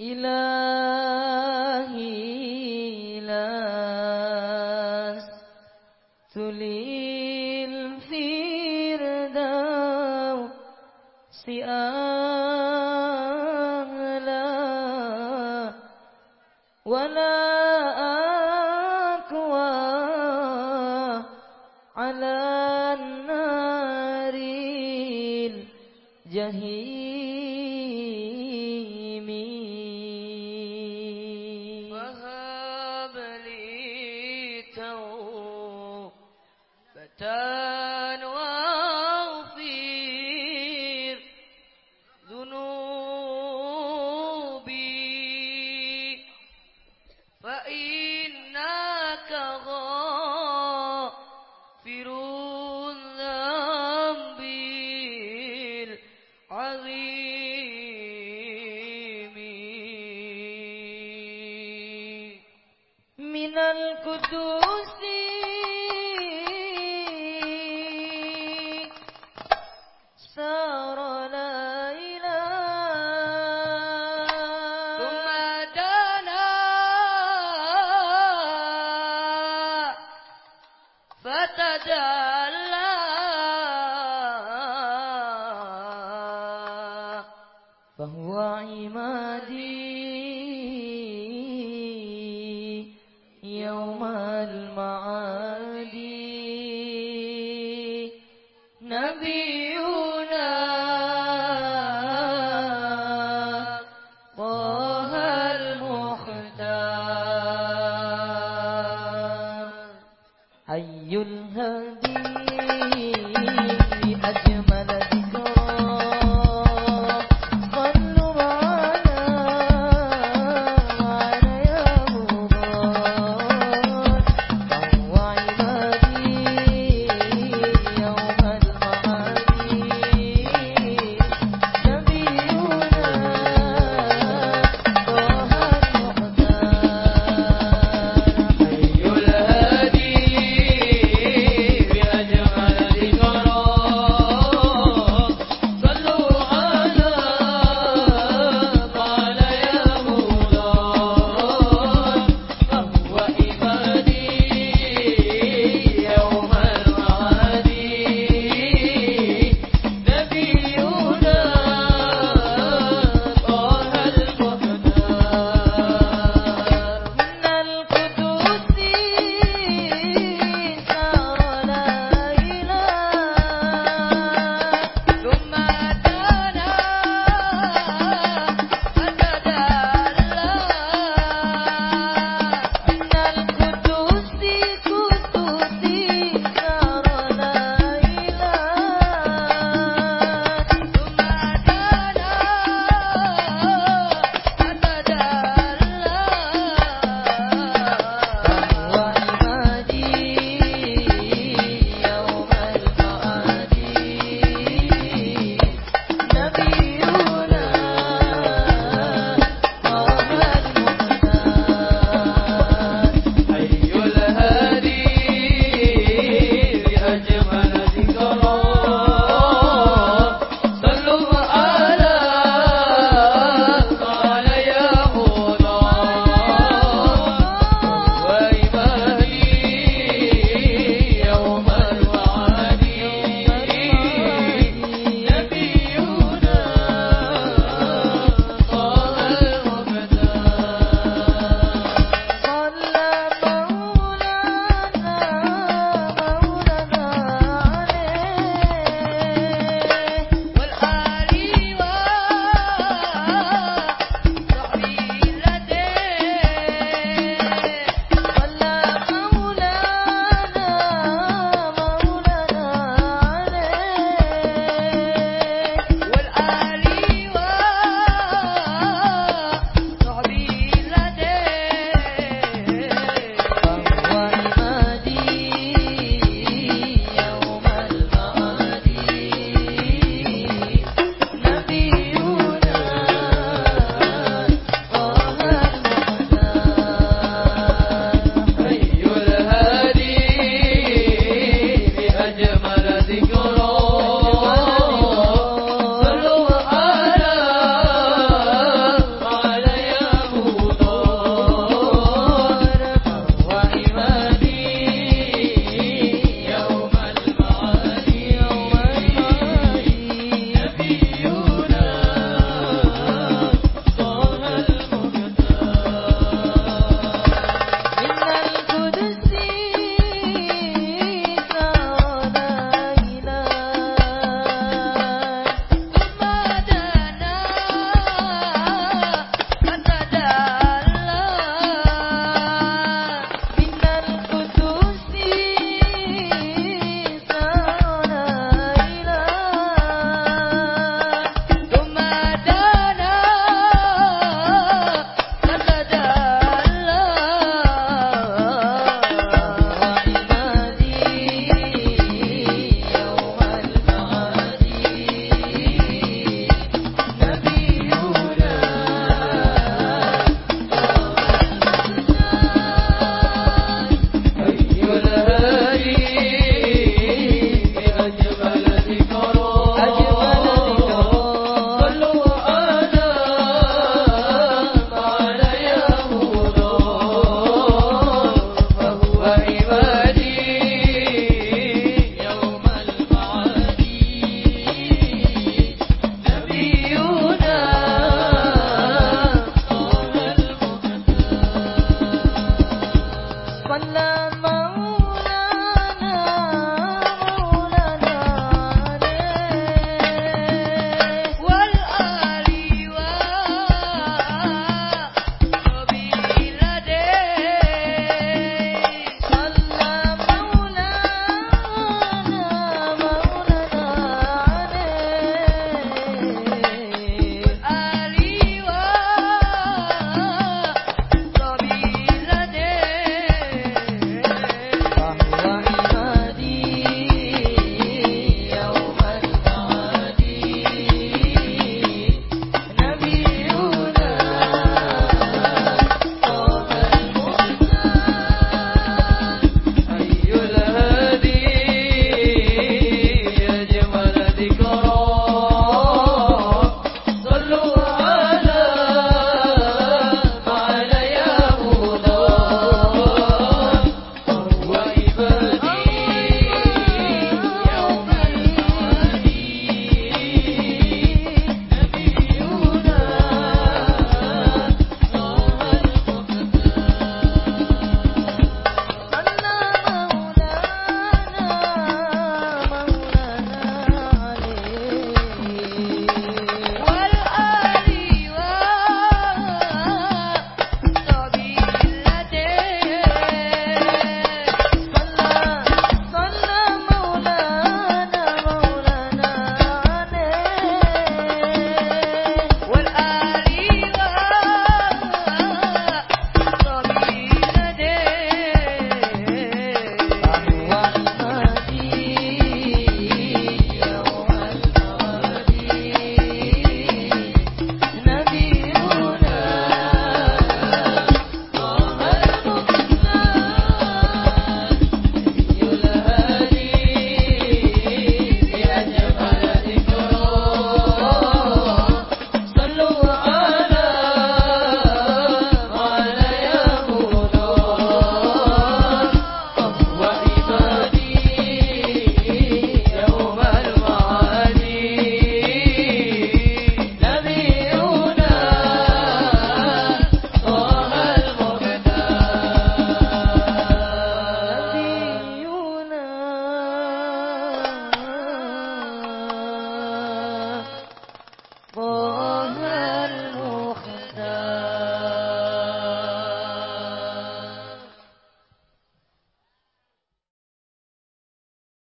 إلهي لا تليل فردوس أهلا ولا فهو عمادي.